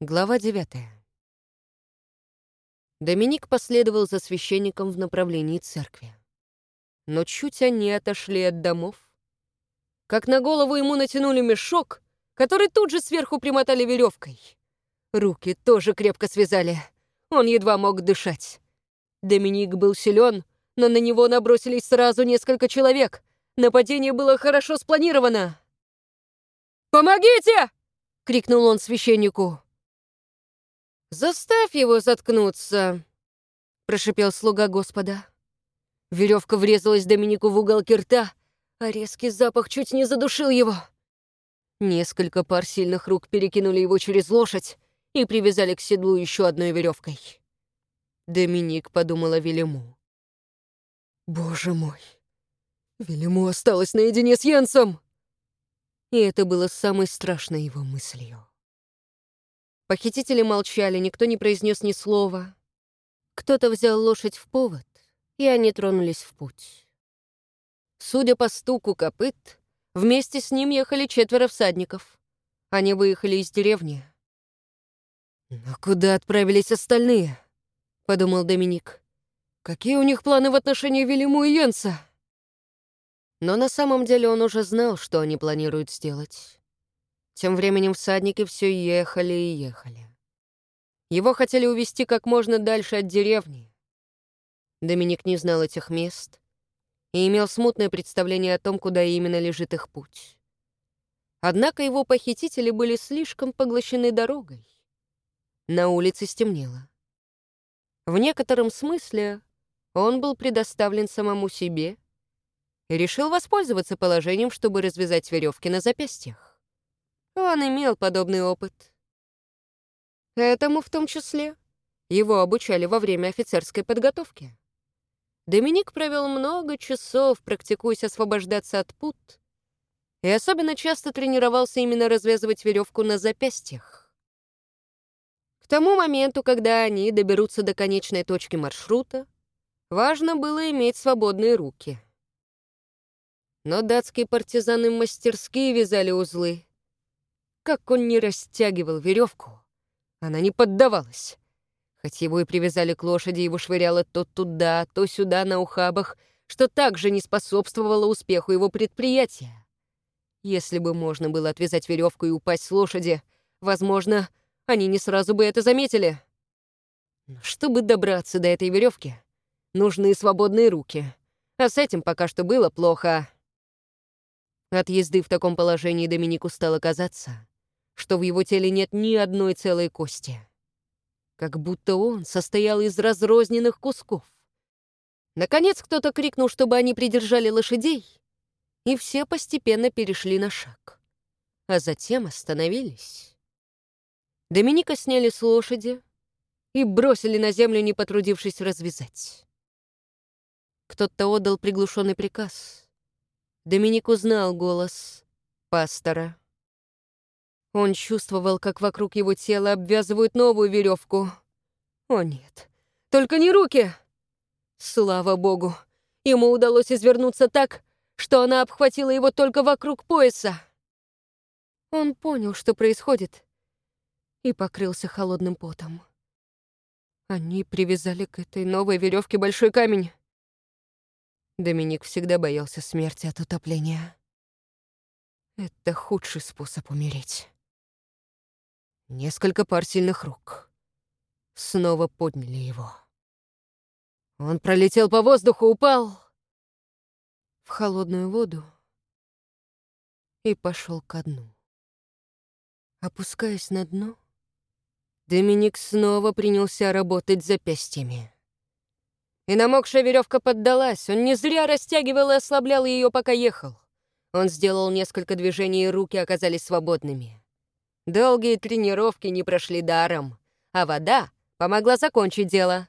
Глава девятая. Доминик последовал за священником в направлении церкви. Но чуть они отошли от домов, как на голову ему натянули мешок, который тут же сверху примотали веревкой. Руки тоже крепко связали. Он едва мог дышать. Доминик был силен, но на него набросились сразу несколько человек. Нападение было хорошо спланировано. «Помогите!» — крикнул он священнику. «Заставь его заткнуться», — прошипел слуга Господа. Веревка врезалась Доминику в угол рта, а резкий запах чуть не задушил его. Несколько пар сильных рук перекинули его через лошадь и привязали к седлу еще одной веревкой. Доминик подумал о Велиму. «Боже мой! Велиму осталась наедине с Янсом!» И это было самой страшной его мыслью. Похитители молчали, никто не произнес ни слова. Кто-то взял лошадь в повод, и они тронулись в путь. Судя по стуку копыт, вместе с ним ехали четверо всадников. Они выехали из деревни. «Но куда отправились остальные?» — подумал Доминик. «Какие у них планы в отношении Велиму и Йенса?» Но на самом деле он уже знал, что они планируют сделать. Тем временем всадники все ехали и ехали. Его хотели увести как можно дальше от деревни. Доминик не знал этих мест и имел смутное представление о том, куда именно лежит их путь. Однако его похитители были слишком поглощены дорогой. На улице стемнело. В некотором смысле он был предоставлен самому себе и решил воспользоваться положением, чтобы развязать веревки на запястьях. Он имел подобный опыт. Этому в том числе. Его обучали во время офицерской подготовки. Доминик провел много часов, практикуясь освобождаться от пут, и особенно часто тренировался именно развязывать веревку на запястьях. К тому моменту, когда они доберутся до конечной точки маршрута, важно было иметь свободные руки. Но датские партизаны мастерски вязали узлы, как он не растягивал веревку, она не поддавалась. Хоть его и привязали к лошади, его швыряло то туда, то сюда на ухабах, что также не способствовало успеху его предприятия. Если бы можно было отвязать веревку и упасть с лошади, возможно, они не сразу бы это заметили. Но чтобы добраться до этой веревки, нужны свободные руки. А с этим пока что было плохо. От езды в таком положении Доминику стало казаться, что в его теле нет ни одной целой кости. Как будто он состоял из разрозненных кусков. Наконец кто-то крикнул, чтобы они придержали лошадей, и все постепенно перешли на шаг. А затем остановились. Доминика сняли с лошади и бросили на землю, не потрудившись развязать. Кто-то отдал приглушенный приказ. Доминик узнал голос пастора. Он чувствовал, как вокруг его тела обвязывают новую веревку. О нет, только не руки! Слава богу, ему удалось извернуться так, что она обхватила его только вокруг пояса. Он понял, что происходит, и покрылся холодным потом. Они привязали к этой новой веревке большой камень. Доминик всегда боялся смерти от утопления. Это худший способ умереть. Несколько пар сильных рук снова подняли его. Он пролетел по воздуху, упал в холодную воду и пошел ко дну. Опускаясь на дно, Доминик снова принялся работать запястьями. И намокшая веревка поддалась. Он не зря растягивал и ослаблял ее, пока ехал. Он сделал несколько движений, и руки оказались свободными. Долгие тренировки не прошли даром, а вода помогла закончить дело.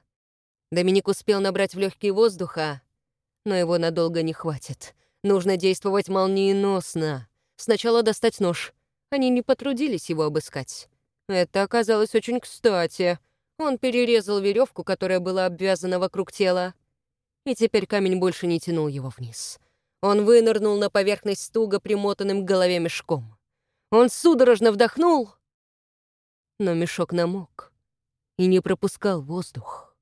Доминик успел набрать в легкие воздуха, но его надолго не хватит. Нужно действовать молниеносно. Сначала достать нож. Они не потрудились его обыскать. Это оказалось очень кстати. Он перерезал веревку, которая была обвязана вокруг тела, и теперь камень больше не тянул его вниз. Он вынырнул на поверхность стуга, примотанным к голове мешком. Он судорожно вдохнул Но мешок намок и не пропускал воздух.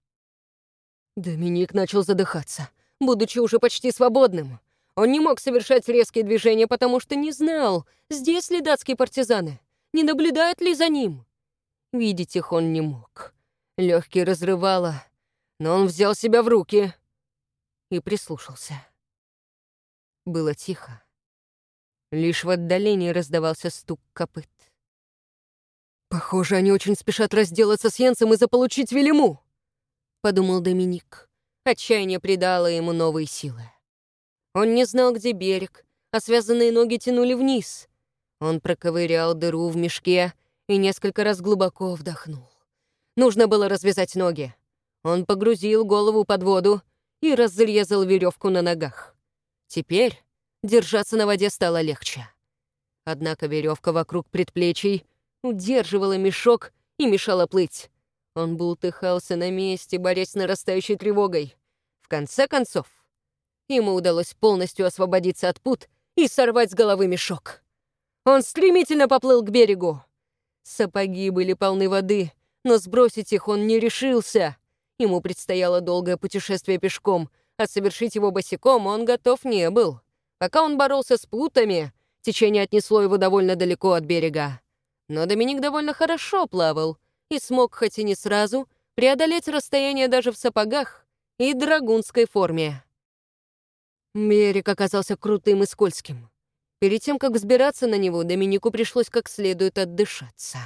Доминик начал задыхаться, будучи уже почти свободным. Он не мог совершать резкие движения, потому что не знал, здесь ли датские партизаны, не наблюдают ли за ним. Видеть их он не мог. Легкие разрывало, но он взял себя в руки и прислушался. Было тихо. Лишь в отдалении раздавался стук копыт. «Похоже, они очень спешат разделаться с Йенсом и заполучить Велиму», — подумал Доминик. Отчаяние придало ему новые силы. Он не знал, где берег, а связанные ноги тянули вниз. Он проковырял дыру в мешке и несколько раз глубоко вдохнул. Нужно было развязать ноги. Он погрузил голову под воду и разрезал веревку на ногах. Теперь держаться на воде стало легче. Однако веревка вокруг предплечий удерживала мешок и мешала плыть. Он бултыхался на месте, борясь с нарастающей тревогой. В конце концов, ему удалось полностью освободиться от пут и сорвать с головы мешок. Он стремительно поплыл к берегу. Сапоги были полны воды, но сбросить их он не решился. Ему предстояло долгое путешествие пешком, а совершить его босиком он готов не был. Пока он боролся с путами, течение отнесло его довольно далеко от берега. Но Доминик довольно хорошо плавал и смог, хоть и не сразу, преодолеть расстояние даже в сапогах и драгунской форме. Берег оказался крутым и скользким. Перед тем, как взбираться на него, Доминику пришлось как следует отдышаться.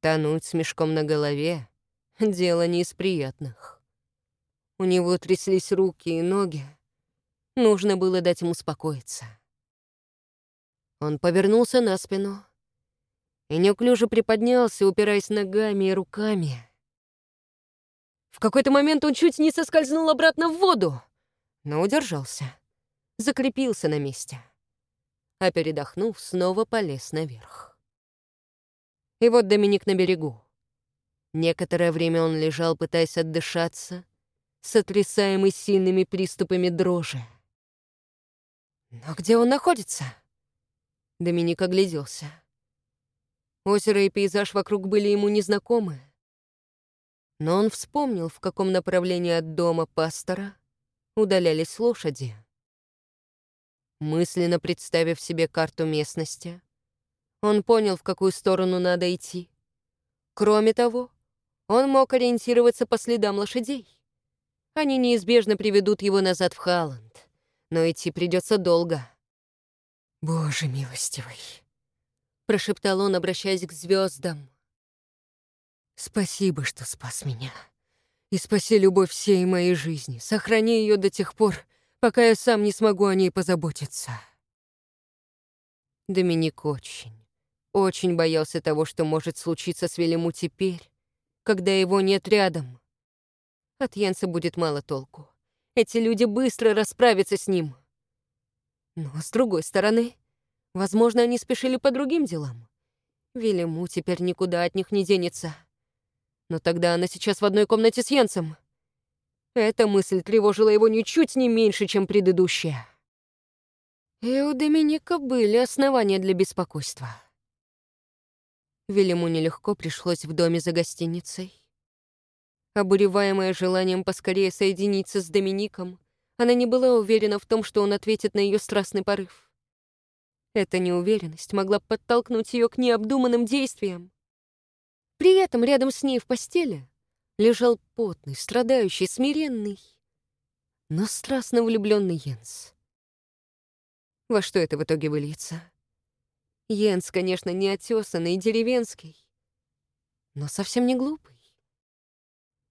Тонуть с мешком на голове — дело не из приятных. У него тряслись руки и ноги. Нужно было дать ему успокоиться. Он повернулся на спину и неуклюже приподнялся, упираясь ногами и руками. В какой-то момент он чуть не соскользнул обратно в воду, но удержался, закрепился на месте, а передохнув, снова полез наверх. И вот Доминик на берегу. Некоторое время он лежал, пытаясь отдышаться, сотрясаемый сильными приступами дрожи. Но где он находится? Доминик огляделся. Озеро и пейзаж вокруг были ему незнакомы. Но он вспомнил, в каком направлении от дома пастора удалялись лошади. Мысленно представив себе карту местности, он понял, в какую сторону надо идти. Кроме того, он мог ориентироваться по следам лошадей. Они неизбежно приведут его назад в Халланд, но идти придется долго. «Боже милостивый!» прошептал он, обращаясь к звездам. Спасибо, что спас меня. И спаси любовь всей моей жизни. Сохрани ее до тех пор, пока я сам не смогу о ней позаботиться. Доминик очень, очень боялся того, что может случиться с Велиму теперь, когда его нет рядом. От Янса будет мало толку. Эти люди быстро расправятся с ним. Но, с другой стороны, Возможно, они спешили по другим делам. Велиму теперь никуда от них не денется. Но тогда она сейчас в одной комнате с Йенсом. Эта мысль тревожила его ничуть не меньше, чем предыдущая. И у Доминика были основания для беспокойства. Велиму нелегко пришлось в доме за гостиницей. Обуреваемая желанием поскорее соединиться с Домиником, она не была уверена в том, что он ответит на ее страстный порыв. Эта неуверенность могла подтолкнуть ее к необдуманным действиям. При этом рядом с ней в постели лежал потный, страдающий, смиренный, но страстно влюбленный Йенс. Во что это в итоге выльется? Йенс, конечно, не отесанный и деревенский, но совсем не глупый.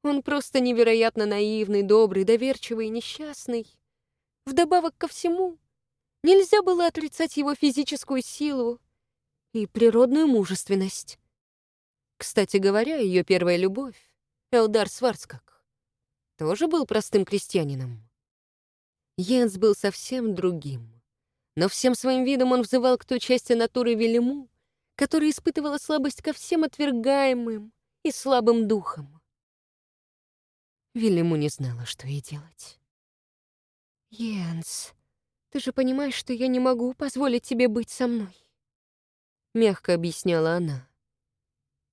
Он просто невероятно наивный, добрый, доверчивый и несчастный. Вдобавок ко всему, Нельзя было отрицать его физическую силу и природную мужественность. Кстати говоря, ее первая любовь, Элдар Сварцкак, тоже был простым крестьянином. Йенс был совсем другим, но всем своим видом он взывал к той части натуры Велиму, которая испытывала слабость ко всем отвергаемым и слабым духам. Велиму не знала, что ей делать. «Йенс», ты же понимаешь, что я не могу позволить тебе быть со мной. Мягко объясняла она.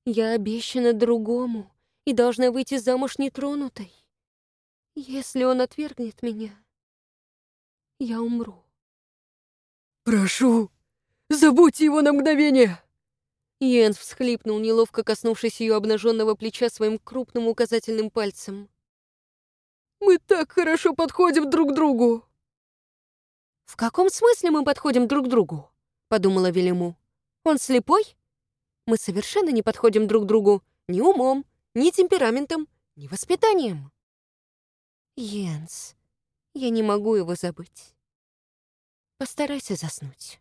Я обещана другому и должна выйти замуж нетронутой. Если он отвергнет меня, я умру. «Прошу, забудьте его на мгновение!» Йенс всхлипнул, неловко коснувшись ее обнаженного плеча своим крупным указательным пальцем. «Мы так хорошо подходим друг к другу!» «В каком смысле мы подходим друг к другу?» — подумала Велиму. «Он слепой? Мы совершенно не подходим друг к другу ни умом, ни темпераментом, ни воспитанием». «Йенс, я не могу его забыть. Постарайся заснуть».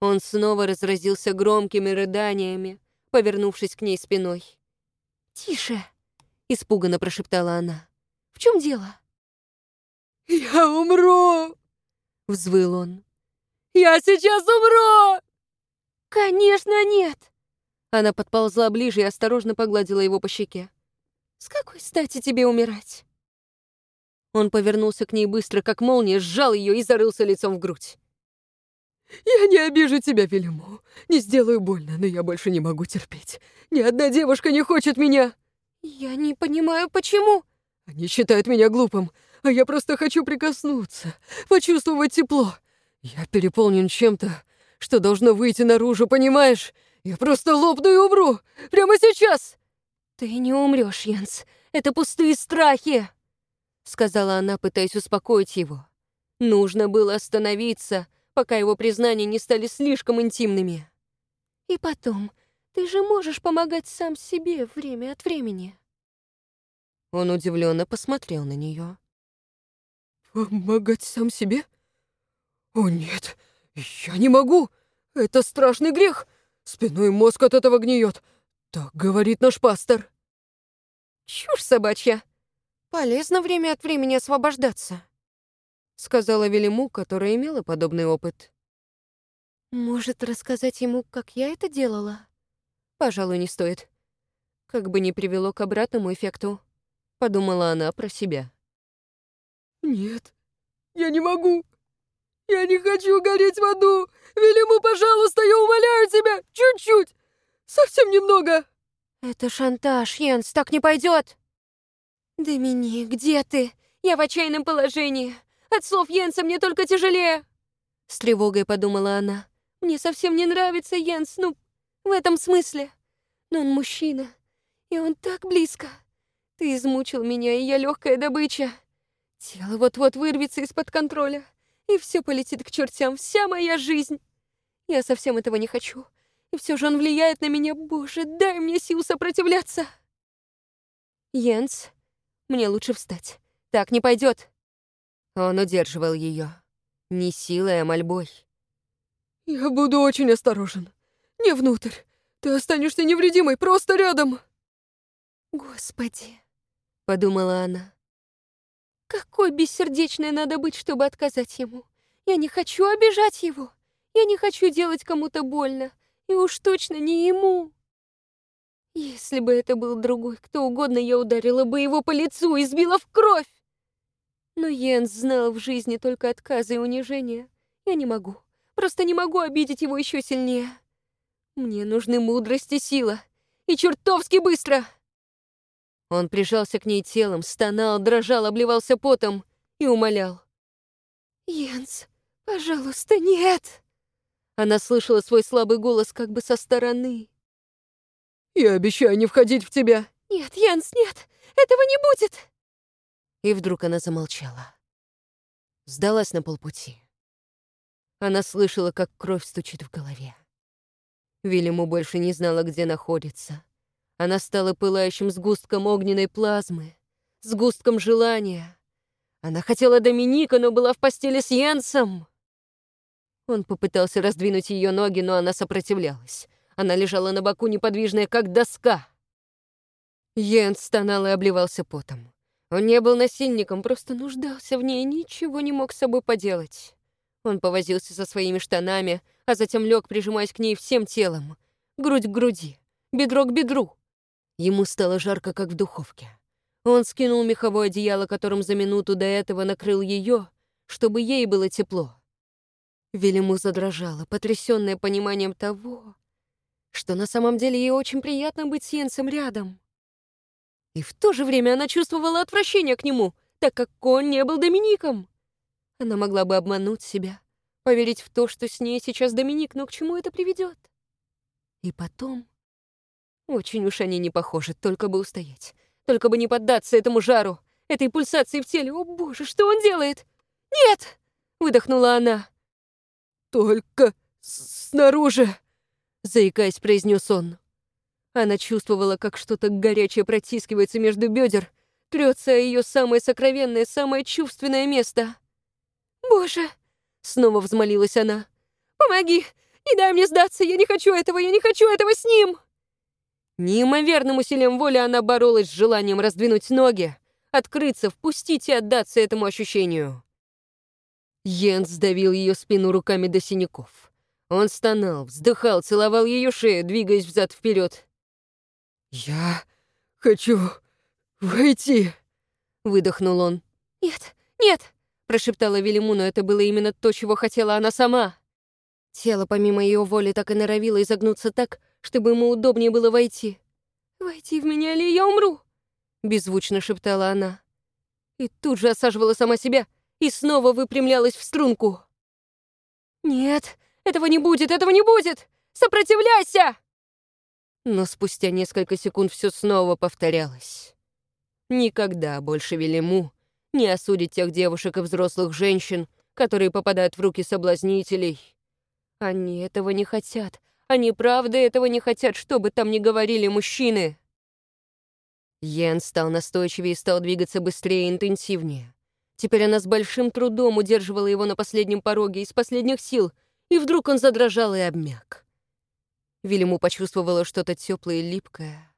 Он снова разразился громкими рыданиями, повернувшись к ней спиной. «Тише!» — испуганно прошептала она. «В чем дело?» «Я умру!» — взвыл он. «Я сейчас умру!» «Конечно нет!» Она подползла ближе и осторожно погладила его по щеке. «С какой стати тебе умирать?» Он повернулся к ней быстро, как молния, сжал ее и зарылся лицом в грудь. «Я не обижу тебя, Велиму, не сделаю больно, но я больше не могу терпеть. Ни одна девушка не хочет меня!» «Я не понимаю, почему?» «Они считают меня глупым, а я просто хочу прикоснуться, почувствовать тепло. Я переполнен чем-то, что должно выйти наружу, понимаешь? Я просто лопну и умру! Прямо сейчас!» «Ты не умрешь, Янс. Это пустые страхи!» Сказала она, пытаясь успокоить его. Нужно было остановиться, пока его признания не стали слишком интимными. И потом, ты же можешь помогать сам себе время от времени. Он удивленно посмотрел на нее. Помогать сам себе? О нет, я не могу. Это страшный грех. Спиной мозг от этого гниет. Так говорит наш пастор. Чушь собачья. Полезно время от времени освобождаться сказала Велиму, которая имела подобный опыт. Может, рассказать ему, как я это делала? Пожалуй, не стоит. Как бы ни привело к обратному эффекту, подумала она про себя. Нет, я не могу. Я не хочу гореть в аду. Велиму, пожалуйста, я умоляю тебя, чуть-чуть. Совсем немного. Это шантаж, Йенс, так не пойдет. Домини, где ты? Я в отчаянном положении. От слов Йенса мне только тяжелее!» С тревогой подумала она. «Мне совсем не нравится Йенс, ну, в этом смысле. Но он мужчина, и он так близко. Ты измучил меня, и я легкая добыча. Тело вот-вот вырвется из-под контроля, и все полетит к чертям, вся моя жизнь. Я совсем этого не хочу. И все же он влияет на меня. Боже, дай мне сил сопротивляться!» «Йенс, мне лучше встать. Так не пойдет. Он удерживал ее. Не силой, а мольбой. «Я буду очень осторожен. Не внутрь. Ты останешься невредимой, просто рядом!» «Господи!» — подумала она. «Какой бессердечной надо быть, чтобы отказать ему. Я не хочу обижать его. Я не хочу делать кому-то больно. И уж точно не ему. Если бы это был другой, кто угодно, я ударила бы его по лицу и сбила в кровь. Но Йенс знал в жизни только отказы и унижения. Я не могу. Просто не могу обидеть его еще сильнее. Мне нужны мудрость и сила. И чертовски быстро!» Он прижался к ней телом, стонал, дрожал, обливался потом и умолял. «Йенс, пожалуйста, нет!» Она слышала свой слабый голос как бы со стороны. «Я обещаю не входить в тебя!» «Нет, Йенс, нет! Этого не будет!» И вдруг она замолчала. Сдалась на полпути. Она слышала, как кровь стучит в голове. Вильяму больше не знала, где находится. Она стала пылающим сгустком огненной плазмы, сгустком желания. Она хотела Доминика, но была в постели с Янсом. Он попытался раздвинуть ее ноги, но она сопротивлялась. Она лежала на боку, неподвижная, как доска. Йенс стонал и обливался потом. Он не был насильником, просто нуждался в ней и ничего не мог с собой поделать. Он повозился со своими штанами, а затем лег, прижимаясь к ней всем телом. Грудь к груди, бедро к бедру. Ему стало жарко, как в духовке. Он скинул меховое одеяло, которым за минуту до этого накрыл ее, чтобы ей было тепло. Велиму задрожала, потрясённая пониманием того, что на самом деле ей очень приятно быть с Йенсом рядом. И в то же время она чувствовала отвращение к нему, так как он не был Домиником. Она могла бы обмануть себя, поверить в то, что с ней сейчас Доминик, но к чему это приведет? И потом... Очень уж они не похожи, только бы устоять. Только бы не поддаться этому жару, этой пульсации в теле. О, боже, что он делает? «Нет!» — выдохнула она. «Только снаружи!» — заикаясь, произнес он. Она чувствовала, как что-то горячее протискивается между бедер, трется ее самое сокровенное, самое чувственное место. «Боже!» — снова взмолилась она. «Помоги! Не дай мне сдаться! Я не хочу этого! Я не хочу этого с ним!» Неимоверным усилием воли она боролась с желанием раздвинуть ноги, открыться, впустить и отдаться этому ощущению. Йенс сдавил ее спину руками до синяков. Он стонал, вздыхал, целовал ее шею, двигаясь взад вперед. «Я хочу войти», — выдохнул он. «Нет, нет», — прошептала Велиму, но это было именно то, чего хотела она сама. Тело, помимо ее воли, так и норовило изогнуться так, чтобы ему удобнее было войти. «Войти в меня, или я умру?» — беззвучно шептала она. И тут же осаживала сама себя и снова выпрямлялась в струнку. «Нет, этого не будет, этого не будет! Сопротивляйся!» Но спустя несколько секунд все снова повторялось. Никогда больше Велиму не осудить тех девушек и взрослых женщин, которые попадают в руки соблазнителей. Они этого не хотят, они правда этого не хотят, что бы там ни говорили мужчины. Йен стал настойчивее и стал двигаться быстрее и интенсивнее. Теперь она с большим трудом удерживала его на последнем пороге из последних сил, и вдруг он задрожал и обмяк. Вильяму почувствовала что-то теплое и липкое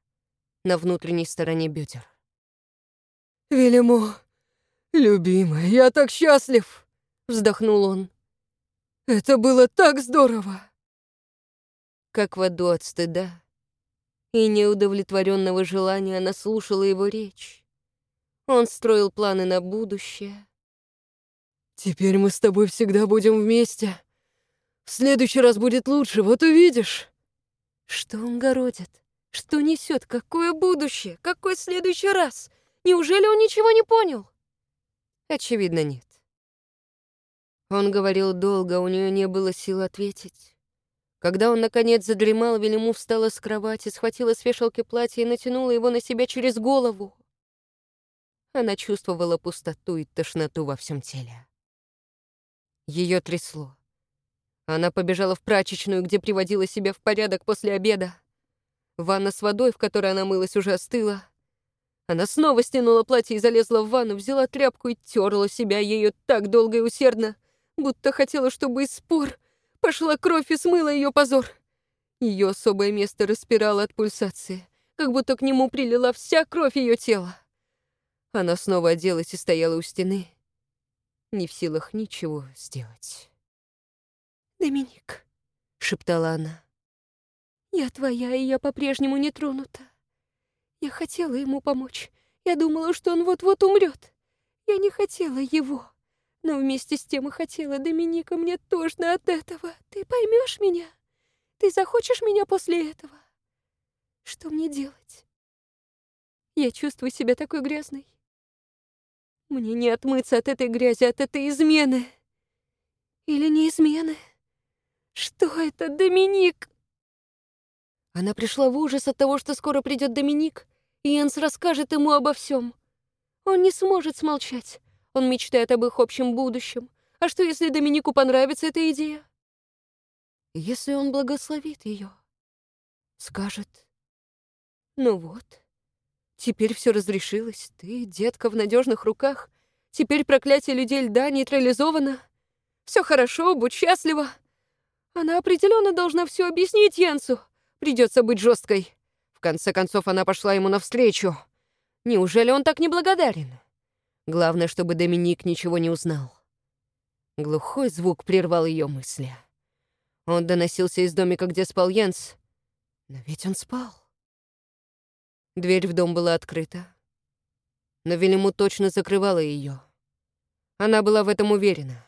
на внутренней стороне бедер. «Вильяму, любимая, я так счастлив!» — вздохнул он. «Это было так здорово!» Как в аду от стыда и неудовлетворенного желания она слушала его речь. Он строил планы на будущее. «Теперь мы с тобой всегда будем вместе. В следующий раз будет лучше, вот увидишь». Что он городит? Что несет? Какое будущее? Какой следующий раз? Неужели он ничего не понял? Очевидно, нет. Он говорил долго, у нее не было сил ответить. Когда он, наконец, задремал, Велиму встала с кровати, схватила с вешалки платье и натянула его на себя через голову. Она чувствовала пустоту и тошноту во всем теле. Ее трясло. Она побежала в прачечную, где приводила себя в порядок после обеда. Ванна с водой, в которой она мылась, уже остыла. Она снова стянула платье и залезла в ванну, взяла тряпку и терла себя ею так долго и усердно, будто хотела, чтобы из спор Пошла кровь и смыла ее позор. Ее особое место распирало от пульсации, как будто к нему прилила вся кровь ее тела. Она снова оделась и стояла у стены, не в силах ничего сделать. «Доминик», — шептала она, — «я твоя, и я по-прежнему не тронута. Я хотела ему помочь. Я думала, что он вот-вот умрет. Я не хотела его. Но вместе с тем и хотела, Доминика, мне тошно от этого. Ты поймешь меня? Ты захочешь меня после этого? Что мне делать? Я чувствую себя такой грязной. Мне не отмыться от этой грязи, от этой измены. Или не измены? Что это, Доминик? Она пришла в ужас от того, что скоро придет Доминик, и Энс расскажет ему обо всем. Он не сможет смолчать. Он мечтает об их общем будущем. А что, если Доминику понравится эта идея? Если он благословит ее, скажет, ну вот, теперь все разрешилось, ты, детка, в надежных руках, теперь проклятие людей льда нейтрализовано, все хорошо, будь счастлива. Она определенно должна все объяснить Янсу. Придется быть жесткой. В конце концов, она пошла ему навстречу. Неужели он так неблагодарен? Главное, чтобы Доминик ничего не узнал. Глухой звук прервал ее мысли. Он доносился из домика, где спал Йенс. Но ведь он спал. Дверь в дом была открыта. Но Велиму точно закрывала ее. Она была в этом уверена.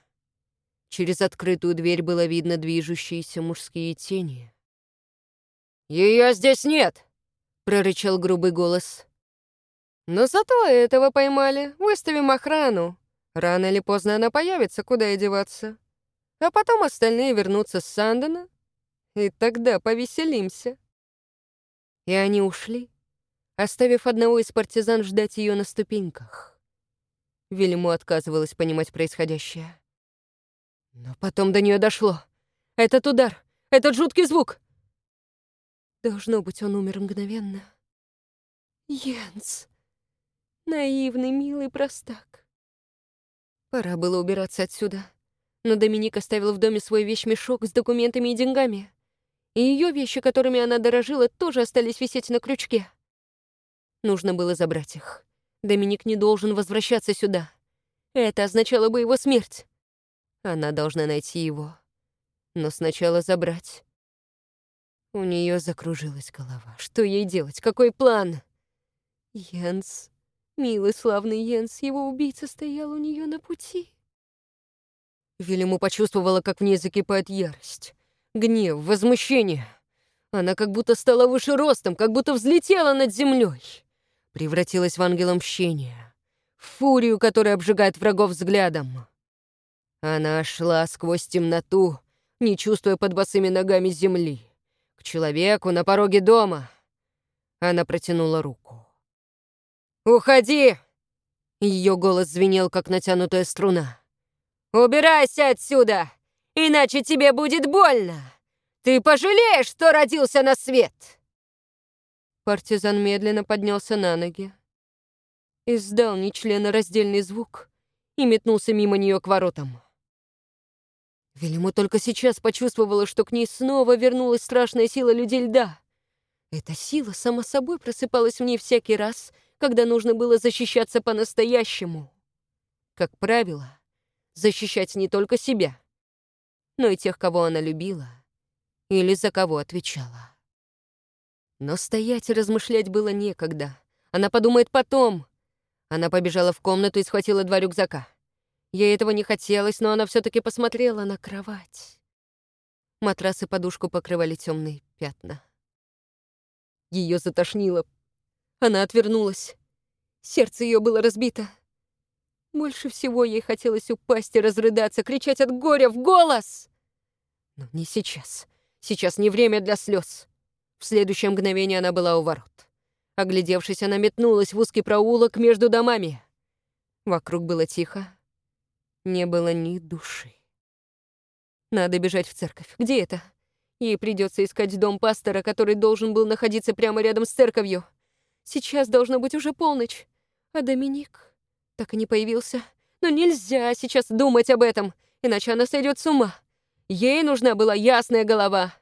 Через открытую дверь было видно движущиеся мужские тени. Ее здесь нет!» — прорычал грубый голос. «Но зато этого поймали. Выставим охрану. Рано или поздно она появится, куда и деваться. А потом остальные вернутся с Сандена, и тогда повеселимся». И они ушли, оставив одного из партизан ждать ее на ступеньках. Вильму отказывалась понимать происходящее. Но потом до нее дошло. Этот удар, этот жуткий звук. Должно быть, он умер мгновенно. Йенс. Наивный, милый простак. Пора было убираться отсюда. Но Доминик оставил в доме свой вещмешок с документами и деньгами. И ее вещи, которыми она дорожила, тоже остались висеть на крючке. Нужно было забрать их. Доминик не должен возвращаться сюда. Это означало бы его смерть. Она должна найти его. Но сначала забрать. У нее закружилась голова. Что ей делать? Какой план? Йенс, милый славный Йенс, его убийца стоял у нее на пути. Вильяму почувствовала, как в ней закипает ярость. Гнев, возмущение. Она как будто стала выше ростом, как будто взлетела над землей. Превратилась в ангела мщения. В фурию, которая обжигает врагов взглядом. Она шла сквозь темноту, не чувствуя под босыми ногами земли. К человеку на пороге дома. Она протянула руку. «Уходи!» Ее голос звенел, как натянутая струна. «Убирайся отсюда, иначе тебе будет больно! Ты пожалеешь, что родился на свет!» Партизан медленно поднялся на ноги, издал нечленораздельный звук и метнулся мимо нее к воротам. Велиму только сейчас почувствовала, что к ней снова вернулась страшная сила людей льда. Эта сила, само собой, просыпалась в ней всякий раз, когда нужно было защищаться по-настоящему. Как правило, защищать не только себя, но и тех, кого она любила или за кого отвечала. Но стоять и размышлять было некогда. Она подумает потом. Она побежала в комнату и схватила два рюкзака. Ей этого не хотелось, но она все таки посмотрела на кровать. Матрас и подушку покрывали темные пятна. Ее затошнило. Она отвернулась. Сердце ее было разбито. Больше всего ей хотелось упасть и разрыдаться, кричать от горя в голос. Но не сейчас. Сейчас не время для слез. В следующее мгновение она была у ворот. Оглядевшись, она метнулась в узкий проулок между домами. Вокруг было тихо, не было ни души. Надо бежать в церковь. Где это? Ей придется искать дом пастора, который должен был находиться прямо рядом с церковью. Сейчас должно быть уже полночь. А Доминик так и не появился. Но нельзя сейчас думать об этом, иначе она сойдет с ума. Ей нужна была ясная голова.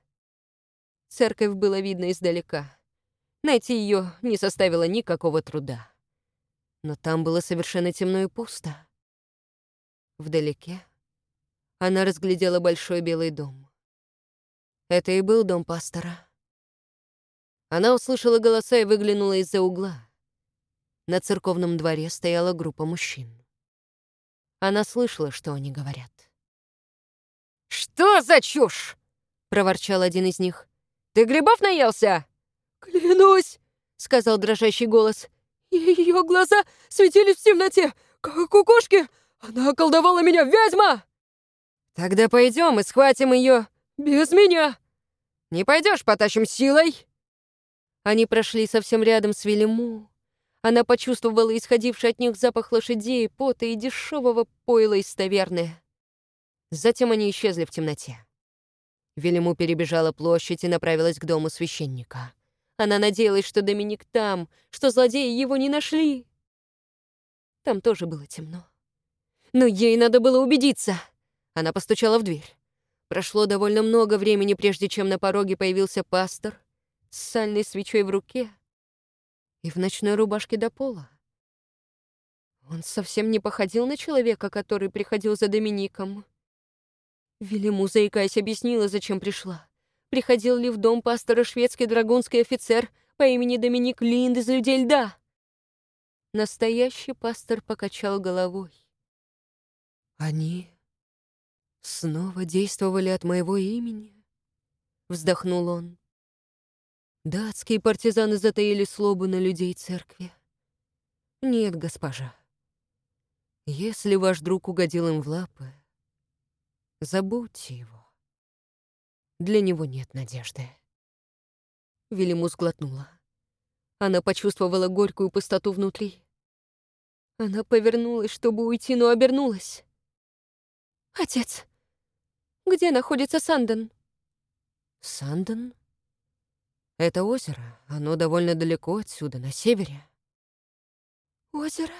Церковь было видно издалека. Найти ее не составило никакого труда. Но там было совершенно темно и пусто. Вдалеке она разглядела большой белый дом. Это и был дом пастора. Она услышала голоса и выглянула из-за угла. На церковном дворе стояла группа мужчин. Она слышала, что они говорят. «Что за чушь?» — проворчал один из них. «Ты грибов наелся?» «Клянусь!» — сказал дрожащий голос. Ее глаза светились в темноте, как у кошки, она околдовала меня, ведьма!» «Тогда пойдем и схватим ее без меня!» «Не пойдешь, потащим силой!» Они прошли совсем рядом с Велиму. Она почувствовала исходивший от них запах лошадей, пота и дешевого пойла из таверны. Затем они исчезли в темноте. Велиму перебежала площадь и направилась к дому священника. Она надеялась, что Доминик там, что злодеи его не нашли. Там тоже было темно. Но ей надо было убедиться. Она постучала в дверь. Прошло довольно много времени, прежде чем на пороге появился пастор с сальной свечой в руке и в ночной рубашке до пола. Он совсем не походил на человека, который приходил за Домиником. Велиму, заикаясь, объяснила, зачем пришла. Приходил ли в дом пастора шведский драгунский офицер по имени Доминик Линд из «Людей льда»? Настоящий пастор покачал головой. Они снова действовали от моего имени? Вздохнул он. Датские партизаны затаили слобу на людей церкви. Нет, госпожа. Если ваш друг угодил им в лапы, забудьте его. Для него нет надежды. Велимус глотнула. Она почувствовала горькую пустоту внутри. Она повернулась, чтобы уйти, но обернулась. «Отец, где находится Санден?» «Санден? Это озеро. Оно довольно далеко отсюда, на севере». «Озеро?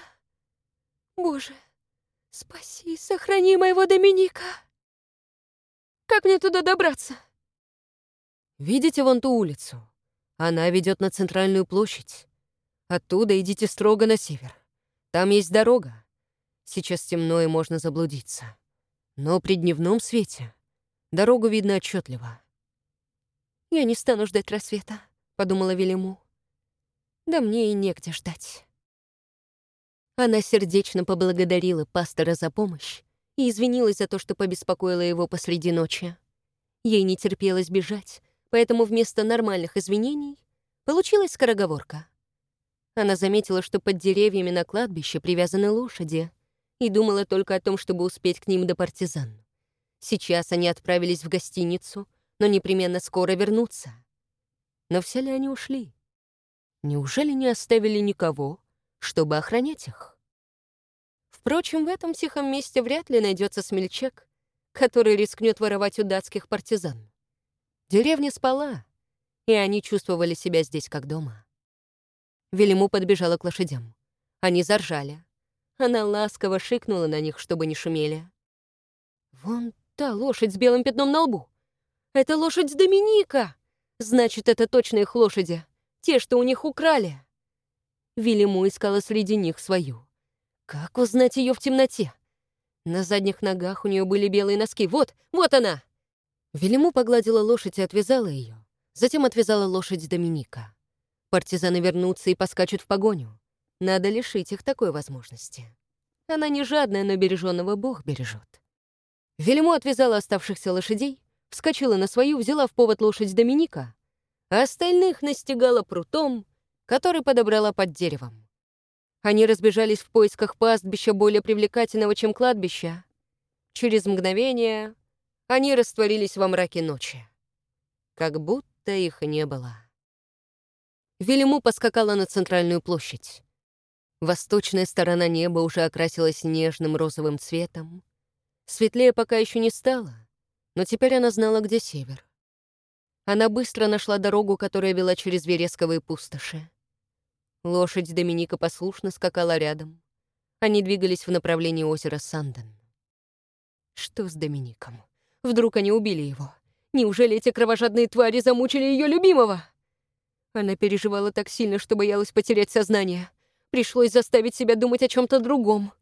Боже, спаси, сохрани моего Доминика! Как мне туда добраться?» «Видите вон ту улицу? Она ведет на центральную площадь. Оттуда идите строго на север. Там есть дорога. Сейчас темно и можно заблудиться. Но при дневном свете дорогу видно отчетливо. «Я не стану ждать рассвета», — подумала Велиму. «Да мне и негде ждать». Она сердечно поблагодарила пастора за помощь и извинилась за то, что побеспокоила его посреди ночи. Ей не терпелось бежать, поэтому вместо нормальных извинений получилась скороговорка. Она заметила, что под деревьями на кладбище привязаны лошади, и думала только о том, чтобы успеть к ним до партизан. Сейчас они отправились в гостиницу, но непременно скоро вернутся. Но все ли они ушли? Неужели не оставили никого, чтобы охранять их? Впрочем, в этом тихом месте вряд ли найдется смельчак, который рискнет воровать у датских партизан. Деревня спала, и они чувствовали себя здесь как дома. Велиму подбежала к лошадям. Они заржали. Она ласково шикнула на них, чтобы не шумели. «Вон та лошадь с белым пятном на лбу. Это лошадь Доминика! Значит, это точно их лошади. Те, что у них украли». Велиму искала среди них свою. Как узнать ее в темноте? На задних ногах у нее были белые носки. Вот, вот она! Велиму погладила лошадь и отвязала ее. Затем отвязала лошадь Доминика. Партизаны вернутся и поскачут в погоню. Надо лишить их такой возможности. Она не жадная, но береженного Бог бережет. Вельмо отвязала оставшихся лошадей, вскочила на свою, взяла в повод лошадь Доминика, а остальных настигала прутом, который подобрала под деревом. Они разбежались в поисках пастбища более привлекательного, чем кладбище. Через мгновение они растворились во мраке ночи. Как будто их не было. Велиму поскакала на центральную площадь. Восточная сторона неба уже окрасилась нежным розовым цветом. Светлее пока еще не стало, но теперь она знала, где север. Она быстро нашла дорогу, которая вела через вересковые пустоши. Лошадь Доминика послушно скакала рядом. Они двигались в направлении озера Санден. Что с Домиником? Вдруг они убили его? Неужели эти кровожадные твари замучили ее любимого? Она переживала так сильно, что боялась потерять сознание. Пришлось заставить себя думать о чем то другом.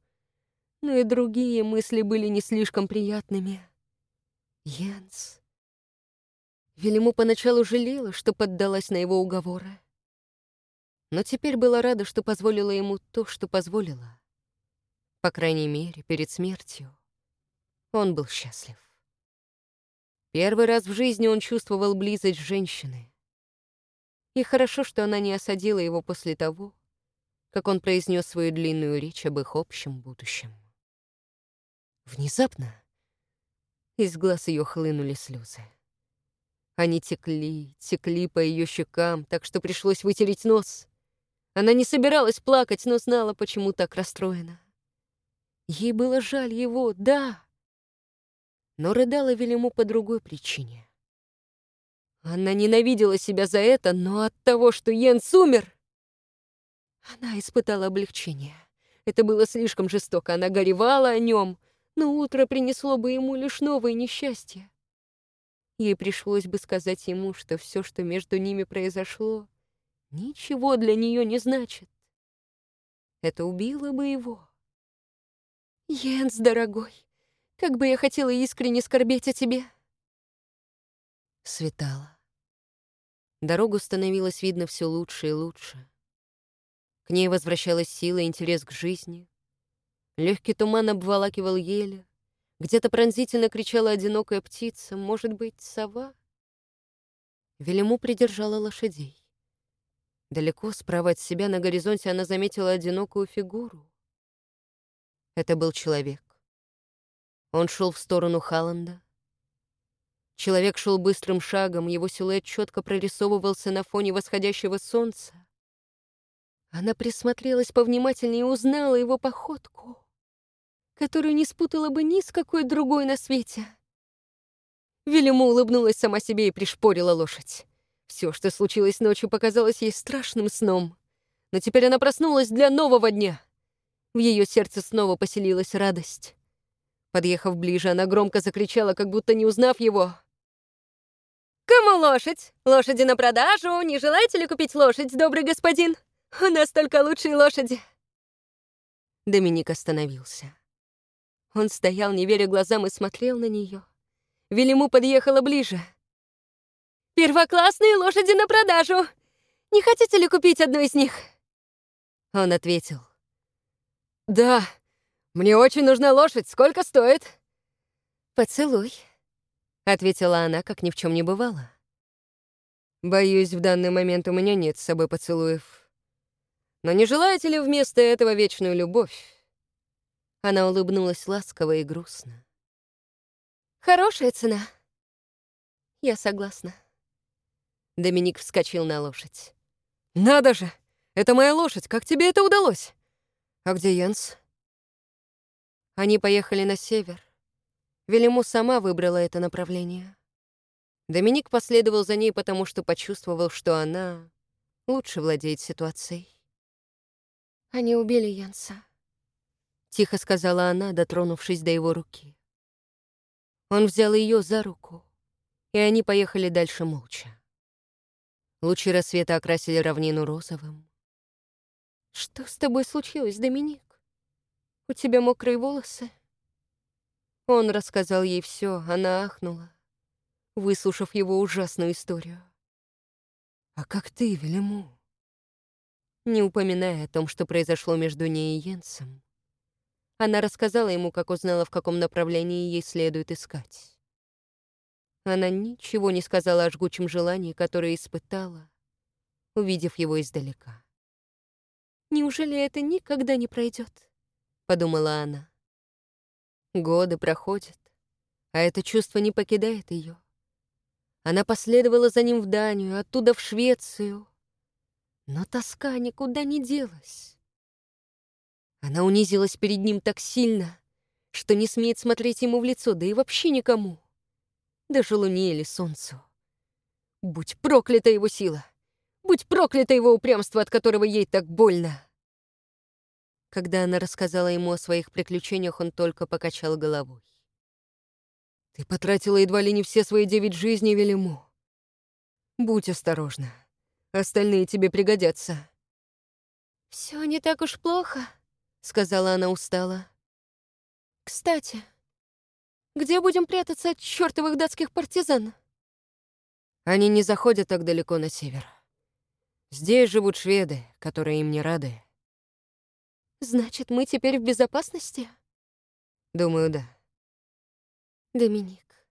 Но и другие мысли были не слишком приятными. Йенс. Велиму поначалу жалела, что поддалась на его уговоры. Но теперь была рада, что позволила ему то, что позволила. По крайней мере, перед смертью он был счастлив. Первый раз в жизни он чувствовал близость женщины. И хорошо, что она не осадила его после того, как он произнес свою длинную речь об их общем будущем. Внезапно из глаз ее хлынули слезы. Они текли, текли по ее щекам, так что пришлось вытереть нос. Она не собиралась плакать, но знала, почему так расстроена. Ей было жаль его, да, но рыдала Велиму по другой причине. Она ненавидела себя за это, но от того, что Йенс умер, она испытала облегчение. Это было слишком жестоко, она горевала о нем, но утро принесло бы ему лишь новое несчастье. Ей пришлось бы сказать ему, что все, что между ними произошло, ничего для нее не значит. Это убило бы его. Йенс, дорогой, как бы я хотела искренне скорбеть о тебе. Светало. Дорогу становилось видно все лучше и лучше. К ней возвращалась сила и интерес к жизни. Легкий туман обволакивал ели. Где-то пронзительно кричала одинокая птица, может быть, сова? Велиму придержала лошадей. Далеко справа от себя на горизонте она заметила одинокую фигуру. Это был человек. Он шел в сторону Халланда. Человек шел быстрым шагом, его силуэт четко прорисовывался на фоне восходящего солнца. Она присмотрелась повнимательнее и узнала его походку, которую не спутала бы ни с какой другой на свете. Велиму улыбнулась сама себе и пришпорила лошадь. Все, что случилось ночью, показалось ей страшным сном. Но теперь она проснулась для нового дня. В ее сердце снова поселилась радость. Подъехав ближе, она громко закричала, как будто не узнав его. «Кому лошадь? Лошади на продажу! Не желаете ли купить лошадь, добрый господин? У нас только лучшие лошади!» Доминик остановился. Он стоял, не веря глазам, и смотрел на нее. Велиму подъехала ближе. «Первоклассные лошади на продажу! Не хотите ли купить одну из них?» Он ответил. «Да, мне очень нужна лошадь. Сколько стоит?» «Поцелуй», — ответила она, как ни в чем не бывало. «Боюсь, в данный момент у меня нет с собой поцелуев. Но не желаете ли вместо этого вечную любовь?» Она улыбнулась ласково и грустно. Хорошая цена. Я согласна. Доминик вскочил на лошадь. Надо же! Это моя лошадь! Как тебе это удалось? А где Янс? Они поехали на север. Велиму сама выбрала это направление. Доминик последовал за ней, потому что почувствовал, что она лучше владеет ситуацией. «Они убили Янса», — тихо сказала она, дотронувшись до его руки. Он взял ее за руку, и они поехали дальше молча. Лучи рассвета окрасили равнину розовым. «Что с тобой случилось, Доминик? У тебя мокрые волосы?» Он рассказал ей все, она ахнула, выслушав его ужасную историю. «А как ты, Велиму?» Не упоминая о том, что произошло между ней и Йенсом, она рассказала ему, как узнала, в каком направлении ей следует искать. Она ничего не сказала о жгучем желании, которое испытала, увидев его издалека. «Неужели это никогда не пройдет? подумала она. Годы проходят, а это чувство не покидает ее. Она последовала за ним в Данию, оттуда в Швецию. Но тоска никуда не делась. Она унизилась перед ним так сильно, что не смеет смотреть ему в лицо, да и вообще никому. Даже луне или солнцу. Будь проклята его сила! Будь проклято его упрямство, от которого ей так больно! Когда она рассказала ему о своих приключениях, он только покачал головой. «Ты потратила едва ли не все свои девять жизней, Велиму. Будь осторожна. Остальные тебе пригодятся». Все не так уж плохо», — сказала она устало. «Кстати, где будем прятаться от чертовых датских партизан?» Они не заходят так далеко на север. Здесь живут шведы, которые им не рады. «Значит, мы теперь в безопасности?» «Думаю, да». «Доминик,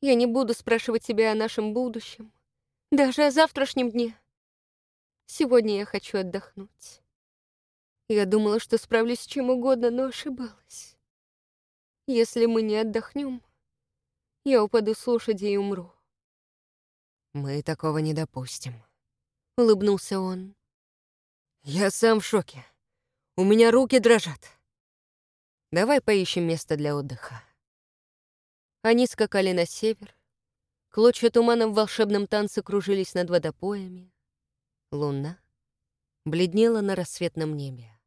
я не буду спрашивать тебя о нашем будущем, даже о завтрашнем дне. Сегодня я хочу отдохнуть». Я думала, что справлюсь с чем угодно, но ошибалась. Если мы не отдохнем, я упаду с лошади и умру. Мы такого не допустим, улыбнулся он. Я сам в шоке. У меня руки дрожат. Давай поищем место для отдыха. Они скакали на север. Клочья тумана в волшебном танце кружились над водопоями. Луна бледнела на рассветном небе.